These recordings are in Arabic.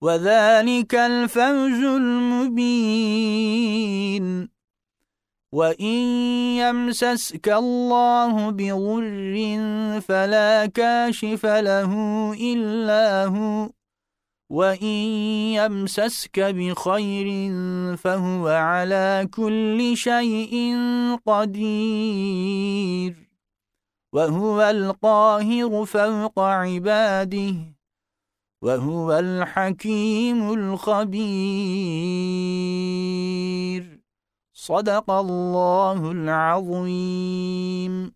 وذلك الفوز المبين. وإن يمسسك الله بغر فلا كاشف له إلا هو وإن يمسسك بخير فهو على كل شيء قدير. وهو القاهر فوق عباده. وهو الحكيم الخبير. صدق الله العظيم.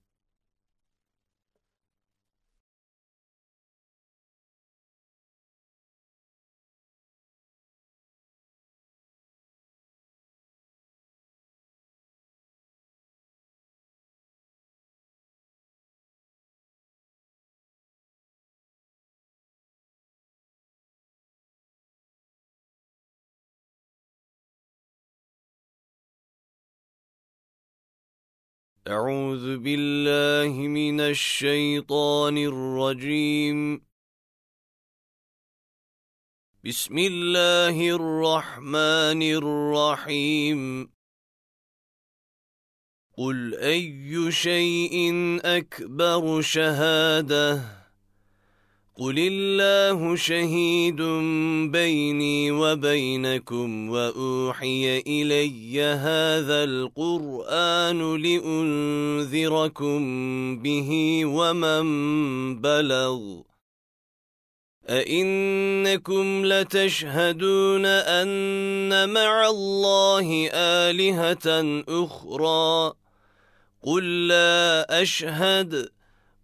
أعوذ بالله من الشيطان الرجيم. بسم الله الرحمن الرحيم. قل أي شيء أكبر شهادة؟ قل الله شهيد بيني وبينكم واوحي الي هذا القران لانذركم به ومن بلغ أئنكم لتشهدون أن مع الله آلهة أخرى قل لا أشهد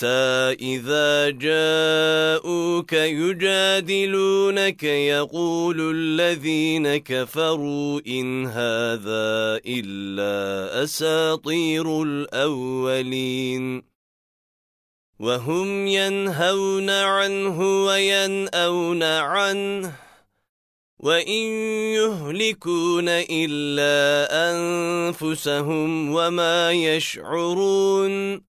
حتى إذا جاءوك يجادلونك يقول الذين كفروا إن هذا إلا أساطير الأولين. وهم ينهون عنه وينأون عنه وإن يهلكون إلا أنفسهم وما يشعرون.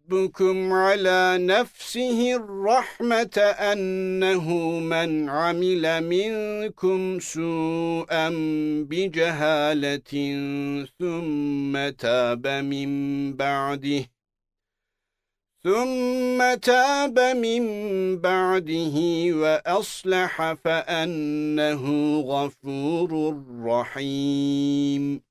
على نفسه الرحمة أنه من عمل منكم سوءا بجهالة ثم تاب من بعده ثم تاب من بعده وأصلح فأنه غفور رحيم.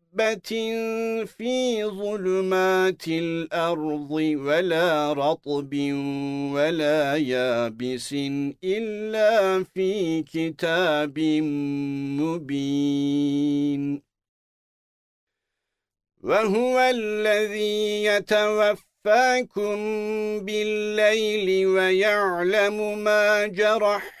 حبة في ظلمات الأرض ولا رطب ولا يابس إلا في كتاب مبين وهو الذي يتوفاكم بالليل ويعلم ما جرح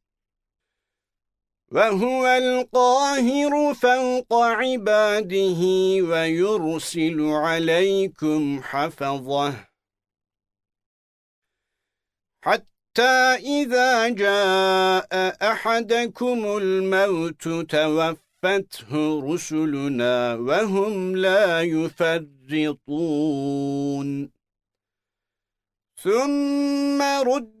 وَهُوَ الْقَاهِرُ فَوْقَ عِبَادِهِ وَيُرْسِلُ عَلَيْكُمْ حَفَظَةً. حَتَّى إِذَا جَاءَ أَحَدَكُمُ الْمَوْتُ تَوَفَّتْهُ رُسُلُنَا وَهُمْ لَا يُفَرِّطُونَ. ثُمَّ رُدُّ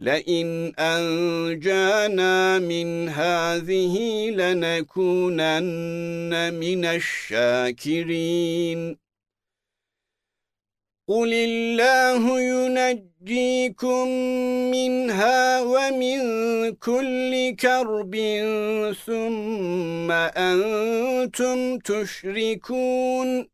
لئن أنجانا من هذه لنكونن من الشاكرين. قل الله ينجيكم منها ومن كل كرب ثم أنتم تشركون.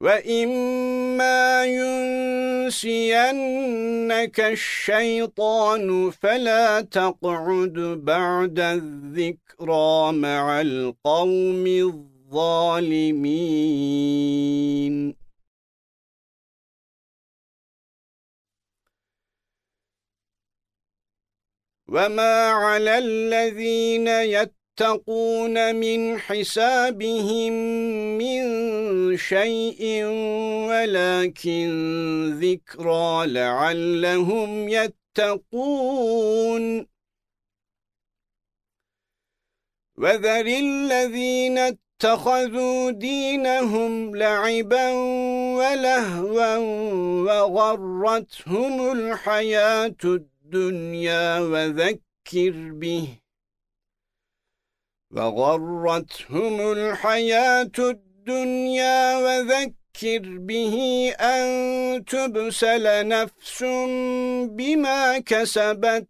وَإِمَّا يُنْسِيَنَّكَ الشَّيْطَانُ فَلَا تَقْعُدْ بَعْدَ الذِّكْرَى مَعَ الْقَوْمِ الظَّالِمِينَ. وما على الذين يتقون من حسابهم من شيء ولكن ذكرى لعلهم يتقون. وذر الذين اتخذوا دينهم لعبا ولهوا وغرتهم الحياة الدنيا وذكر به وغرتهم الحياة الدنيا وذكر به أن تبسل نفس بما كسبت.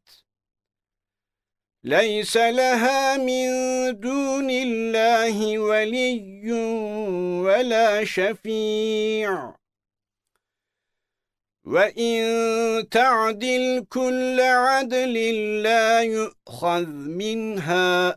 ليس لها من دون الله ولي ولا شفيع. وَإِن تَعْدِلْ كُلَّ عَدْلٍ لَّا يُؤْخَذْ مِنْهَا.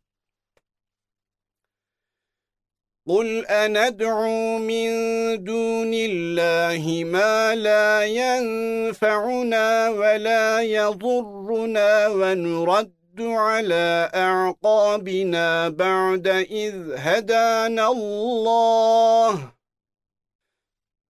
قل أندعو من دون الله ما لا ينفعنا ولا يضرنا ونرد على أعقابنا بعد إذ هدانا الله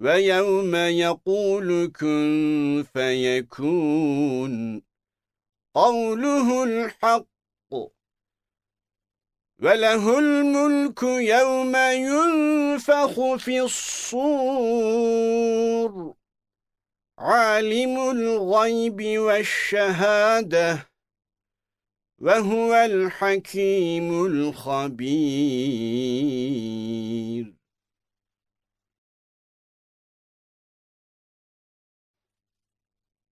وَيَوْمَ يَقُولُ كُن فَيَكُونُ. قَوْلُهُ الْحَقُّ. وَلَهُ الْمُلْكُ يَوْمَ يُنفَخُ فِي الصُّورِ. عَالِمُ الْغَيْبِ وَالشَّهَادَةِ. وهو الحكيم الخبير.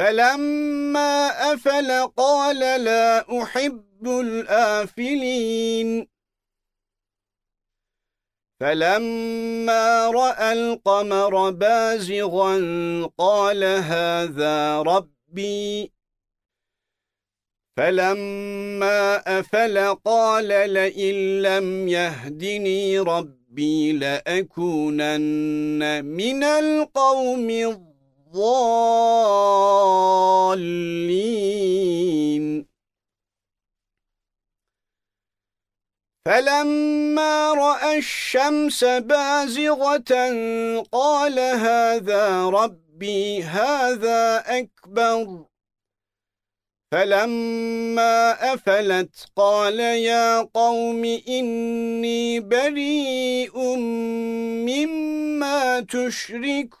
فَلَمَّا أَفَلَ قَالَ لَا أُحِبُّ الْآفِلِينَ فَلَمَّا رَأَى الْقَمَرَ بَازِغًا قَالَ هَذَا رَبِّي فَلَمَّا أَفَلَ قَالَ لَئِن لَّمْ يَهْدِنِي رَبِّي لَأَكُونَنَّ مِنَ الْقَوْمِ الضَّالِّينَ. فَلَمَّا رَأَى الشَّمْسَ بَازِغَةً قَالَ هَذَا رَبِّي هَذَا أَكْبَرُ. فَلَمَّا أَفَلَتْ قَالَ يَا قَوْمِ إِنِّي بَرِيءٌ مِّمَّا تُشْرِكُونَ.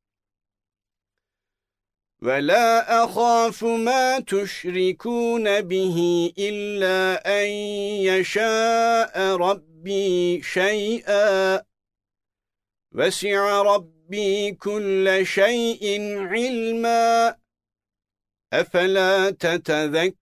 ولا أخاف ما تشركون به إلا أن يشاء ربي شيئا وسع ربي كل شيء علما أفلا تتذكرون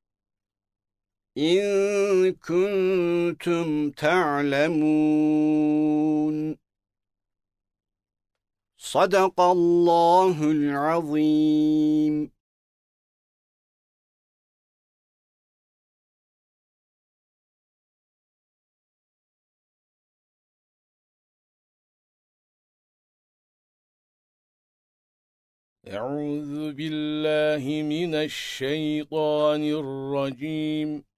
إن كنتم تعلمون. صدق الله العظيم. أعوذ بالله من الشيطان الرجيم.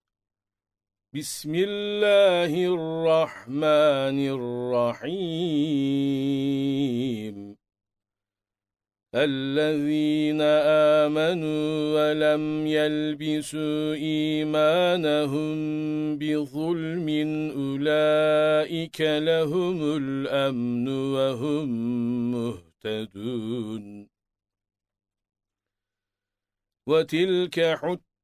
بسم الله الرحمن الرحيم. الذين آمنوا ولم يلبسوا إيمانهم بظلم أولئك لهم الأمن وهم مهتدون. وتلك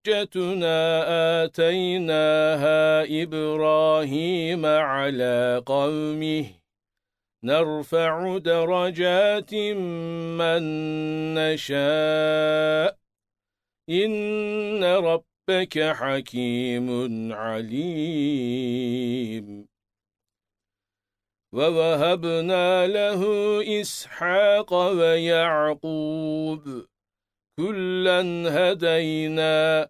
حجتنا آتيناها إبراهيم على قومه. نرفع درجات من نشاء. إن ربك حكيم عليم. ووهبنا له إسحاق ويعقوب. كلا هدينا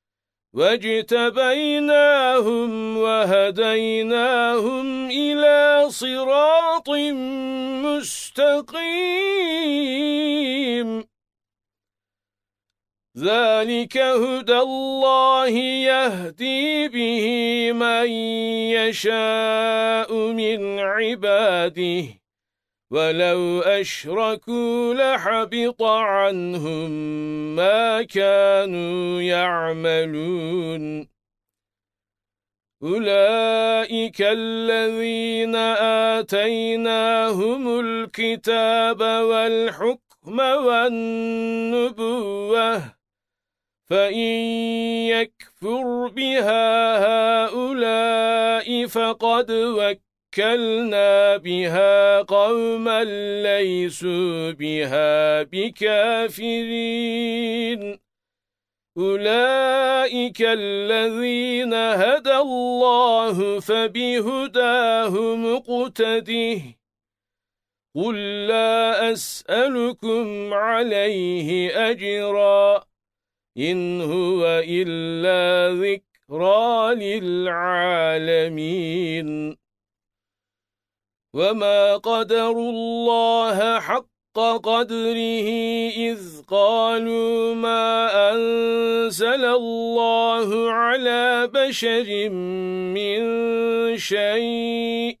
واجتبيناهم وهديناهم إلى صراط مستقيم. ذلك هدى الله يهدي به من يشاء من عباده. ولو أشركوا لحبط عنهم ما كانوا يعملون. أولئك الذين آتيناهم الكتاب والحكم والنبوة فَإِن يَكْفُرْ بِهَا هَؤُلَاءِ فَقَدْ وَكَّلْنَا بِهَا قَوْمًا لَيْسُوا بِهَا بِكَافِرِينَ أُولَئِكَ الَّذِينَ هَدَى اللَّهُ فَبِهُدَاهُ مُقْتَدِهِ قُل لَّا أَسْأَلُكُمْ عَلَيْهِ أَجْرًا إن هو إلا ذكرى للعالمين وما قدر الله حق قدره إذ قالوا ما أنزل الله على بشر من شيء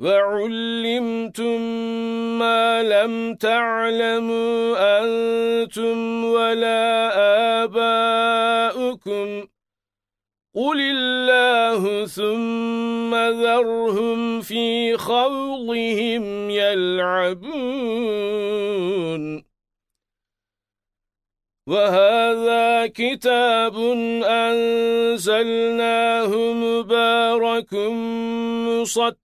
وَعُلِّمْتُم مَّا لَمْ تَعْلَمُوا أَنتُمْ وَلَا آبَاؤُكُمْ قُلِ اللَّهُ ثُمَّ ذَرْهُمْ فِي خَوْضِهِمْ يَلْعَبُونَ وَهَذَا كِتَابٌ أَنزَلْنَاهُ مُبَارَكٌ مُصَدِّقٌ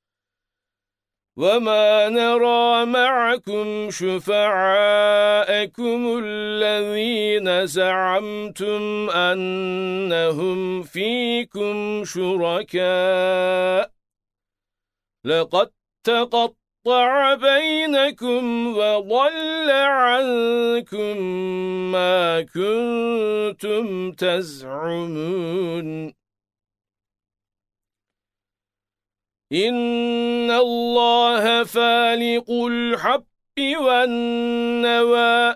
وَمَا نَرَى مَعَكُمْ شُفَعَاءَكُمُ الَّذِينَ زَعَمْتُمْ أَنَّهُمْ فِيكُمْ شُرَكَاءَ لَقَدْ تَقَطَّعَ بَيْنَكُمْ وَضَلَّ عَنكُمْ مَا كُنتُمْ تَزْعُمُونَ إِنَّ اللَّهَ فَالِقُ الْحَبِّ وَالنَّوَى.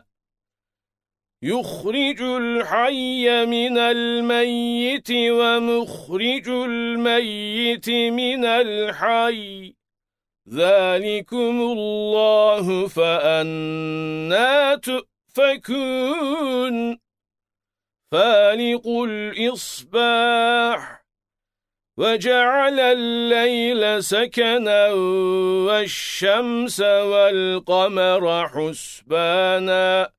يُخْرِجُ الْحَيَّ مِنَ الْمَيِّتِ وَمُخْرِجُ الْمَيِّتِ مِنَ الْحَيِّ. ذَلِكُمُ اللَّهُ فَأَنَّى تُؤْفَكُونَ. فَالِقُ الْإِصْبَاحِ وَجَعَلَ اللَّيْلَ سَكَنًا وَالشَّمْسَ وَالْقَمَرَ حُسْبَانًا.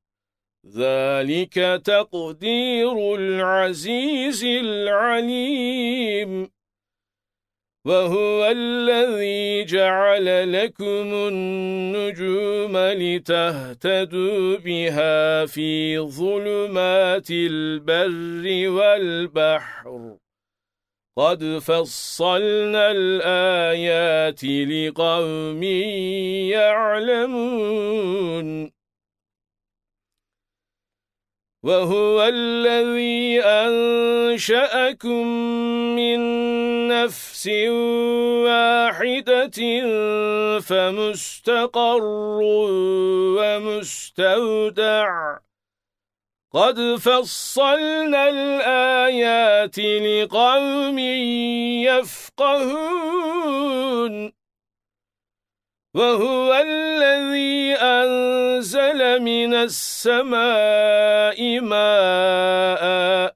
ذَلِكَ تَقْدِيرُ الْعَزِيزِ الْعَلِيمِ. وَهُوَ الَّذِي جَعَلَ لَكُمُ النُّجُومَ لِتَهْتَدُوا بِهَا فِي ظُلُمَاتِ الْبَرِّ وَالْبَحْرِ. قَدْ فَصَّلْنَا الْآيَاتِ لِقَوْمٍ يَعْلَمُونَ وَهُوَ الَّذِي أَنشَأَكُم مِّن نَّفْسٍ وَاحِدَةٍ فَمُسْتَقَرٌّ وَمُسْتَوْدَعٌ قَدْ فَصَّلْنَا الْآيَاتِ لِقَوْمٍ يَفْقَهُونَ. وَهُوَ الَّذِي أَنزَلَ مِنَ السَّمَاءِ مَاءً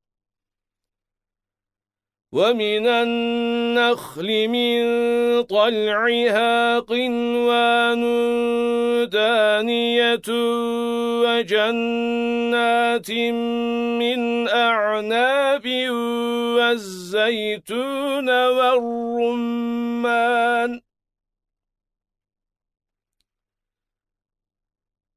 وَمِنَ النَّخْلِ مِنْ طَلْعِهَا قِنْوَانٌ دَانِيَةٌ وَجَنَّاتٍ مِنْ أَعْنَابٍ وَالزَّيْتُونَ وَالرُّمَّانَ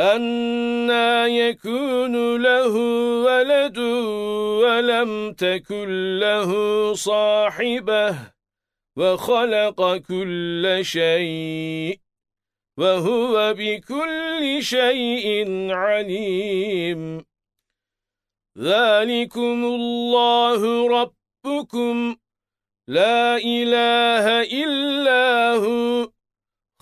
أَنَّى يَكُونُ لَهُ وَلَدٌ وَلَمْ تَكُنْ لَهُ صَاحِبَةٌ وَخَلَقَ كُلَّ شَيْءٍ وَهُوَ بِكُلِّ شَيْءٍ عَلِيمٌ ذَلِكُمُ اللَّهُ رَبُّكُمْ لَا إِلَٰهَ إِلَّا هُوَ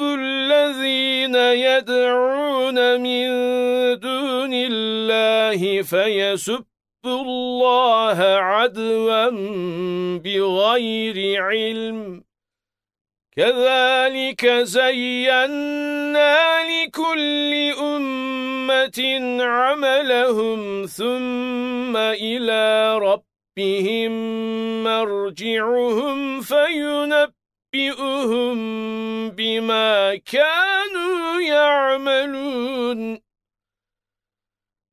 الذين يدعون من دون الله فيسب الله عدوا بغير علم. كذلك زينا لكل أمة عملهم ثم إلى ربهم مرجعهم فينبئهم بما كانوا يعملون.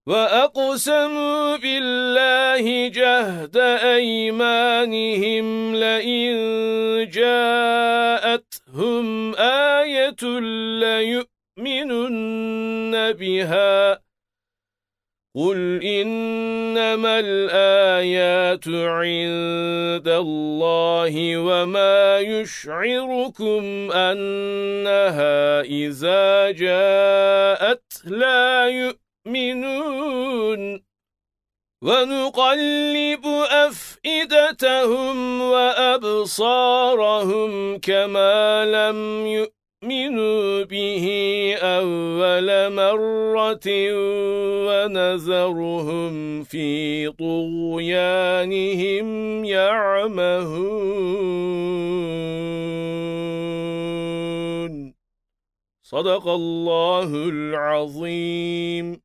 وَأَقْسَمُوا بِاللَّهِ جَهْدَ أَيْمَانِهِمْ لَئِن جَاءَتْهُمْ آيَةٌ لَّيُؤْمِنُنَّ بِهَا. قُلْ إِنَّمَا الْآيَاتُ عِندَ اللَّهِ وَمَا يُشْعِرُكُمْ أَنَّهَا إِذَا جَاءَتْ لَا يُؤْمِنُونَ يؤمنون ونقلب أفئدتهم وأبصارهم كما لم يؤمنوا به أول مرة ونذرهم في طغيانهم يعمهون. صدق الله العظيم.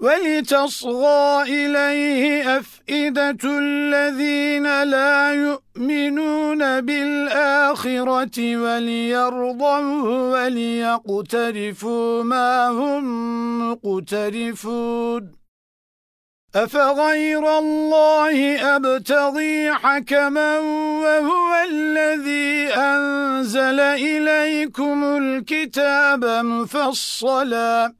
وَلِتَصْغَى إِلَيْهِ أَفْئِدَةُ الَّذِينَ لَا يُؤْمِنُونَ بِالْآخِرَةِ وَلِيَرْضَوْهُ وَلِيَقْتَرِفُوا مَا هُمْ مُقْتَرِفُونَ. أَفَغَيْرَ اللَّهِ أَبْتَغِي حَكَمًا وَهُوَ الَّذِي أَنزَلَ إِلَيْكُمُ الْكِتَابَ مُفَصَّلًا.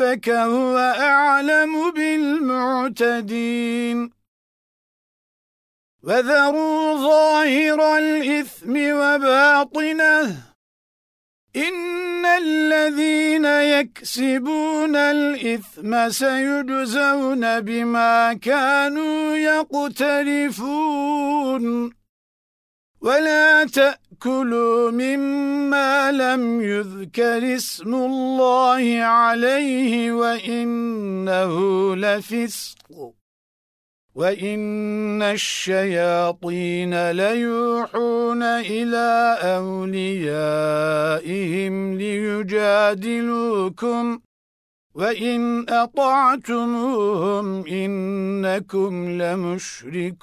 ربك هو أعلم بالمعتدين. وذروا ظاهر الإثم وباطنه. إن الذين يكسبون الإثم سيجزون بما كانوا يقترفون. ولا تأكلوا مما لم يذكر اسم الله عليه وإنه لفسق وَإِنَّ الشَّيَاطِينَ لَيُوحُونَ إِلَى أَوْلِيَائِهِمْ لِيُجَادِلُوكُمْ وَإِنْ أَطَعْتُمُوهُمْ إِنَّكُمْ لَمُشْرِكُونَ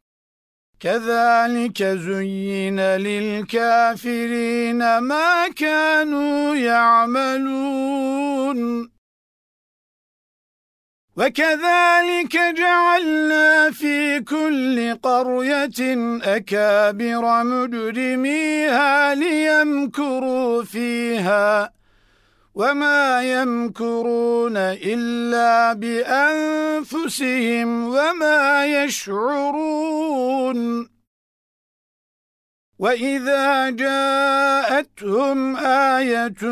كذلك زين للكافرين ما كانوا يعملون. وكذلك جعلنا في كل قرية أكابر مجرميها ليمكروا فيها. وَمَا يَمْكُرُونَ إِلَّا بِأَنفُسِهِمْ وَمَا يَشْعُرُونَ وَإِذَا جَاءَتْهُمْ آيَةٌ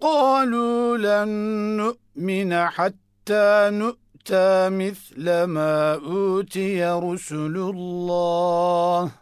قَالُوا لَن نُّؤْمِنَ حَتَّى نُؤْتَىٰ مِثْلَ مَا أُوتِيَ رُسُلُ اللَّهِ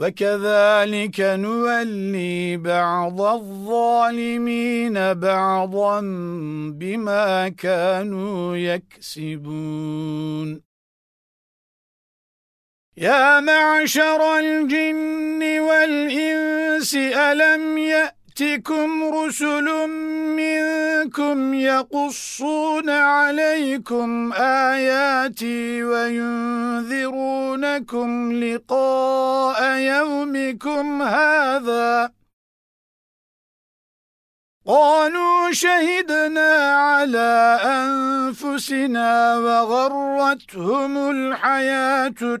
وكذلك نولي بعض الظالمين بعضا بما كانوا يكسبون. يا معشر الجن والإنس ألم يأتكم رسل منكم يقصون عليكم آياتي وينذرونكم لقاء يومكم هذا. قالوا شهدنا على أنفسنا وغرتهم الحياة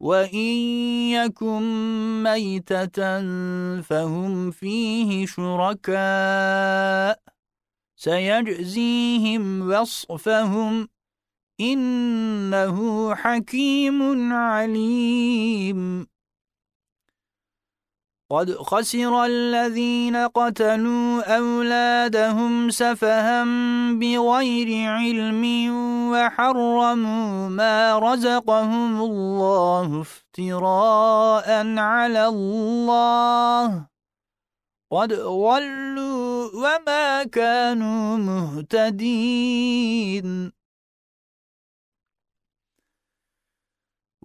وإن يكن ميتة فهم فيه شركاء سيجزيهم وصفهم إنه حكيم عليم قد خسر الذين قتلوا أولادهم سفها بغير علم وحرموا ما رزقهم الله افتراء على الله. قد ضلوا وما كانوا مهتدين.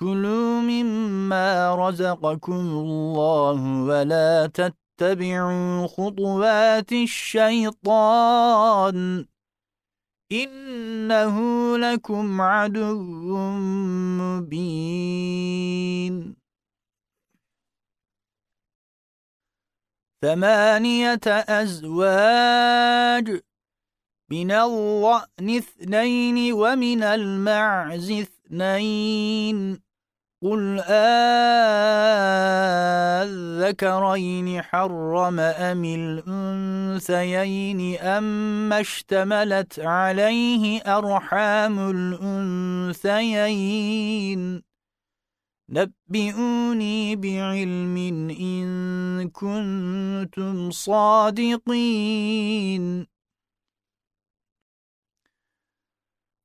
كلوا مما رزقكم الله ولا تتبعوا خطوات الشيطان إنه لكم عدو مبين. ثمانية أزواج من الضأن اثنين ومن المعز اثنين قل آذكرين حرم أم الأنثيين أم اشتملت عليه أرحام الأنثيين نبئوني بعلم إن كنتم صادقين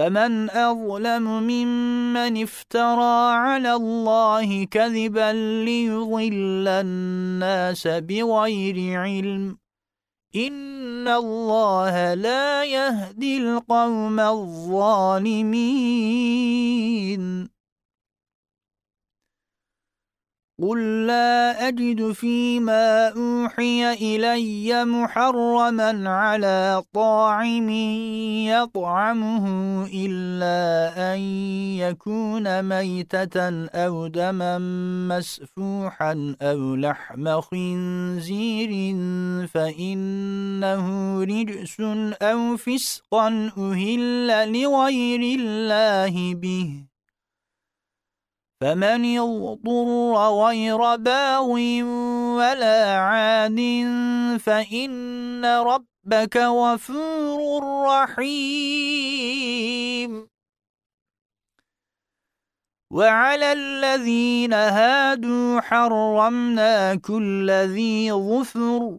فمن أظلم ممن افترى على الله كذبا ليضل الناس بغير علم إن الله لا يهدي القوم الظالمين قل لا أجد فيما أوحي إلي محرما على طاعم يطعمه إلا أن يكون ميتة أو دما مسفوحا أو لحم خنزير فإنه رجس أو فسقا أهل لغير الله به فمن يضطر غير باغ ولا عاد فإن ربك غفور رحيم. وعلى الذين هادوا حرمنا كل ذي ظفر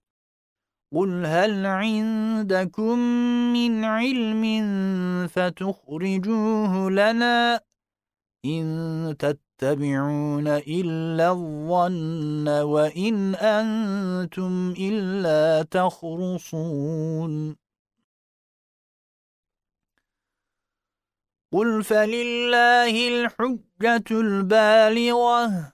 قل هل عندكم من علم فتخرجوه لنا إن تتبعون إلا الظن وإن أنتم إلا تخرصون قل فلله الحجة البالغة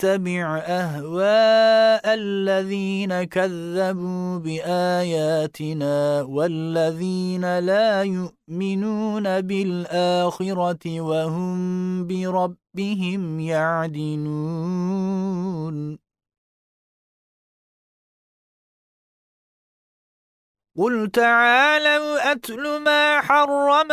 اتبع أهواء الذين كذبوا بآياتنا والذين لا يؤمنون بالآخرة وهم بربهم يعدنون قل تعالوا أتل ما حرم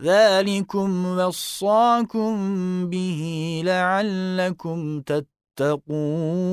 ذلكم وصاكم به لعلكم تتقون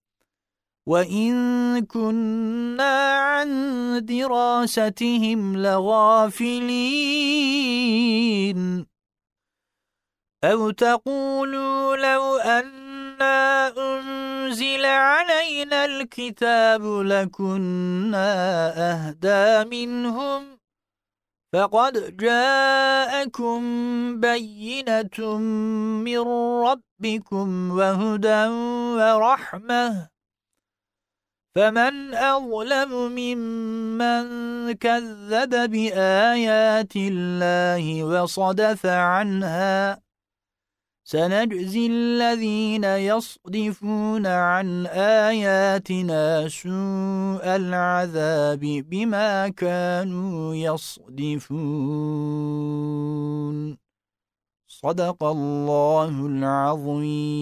وَإِن كُنَّا عَن دِرَاسَتِهِمْ لَغَافِلِينَ أَوْ تَقُولُوا لَوْ أَنَّا أُنزِلَ عَلَيْنَا الْكِتَابُ لَكُنَّا أَهْدَى مِنْهُمْ فَقَدْ جَاءَكُمْ بَيِّنَةٌ مِّن رَّبِّكُمْ وَهُدًى وَرَحْمَةٌ فمن أظلم ممن كذب بآيات الله وصدف عنها سنجزي الذين يصدفون عن آياتنا سوء العذاب بما كانوا يصدفون صدق الله العظيم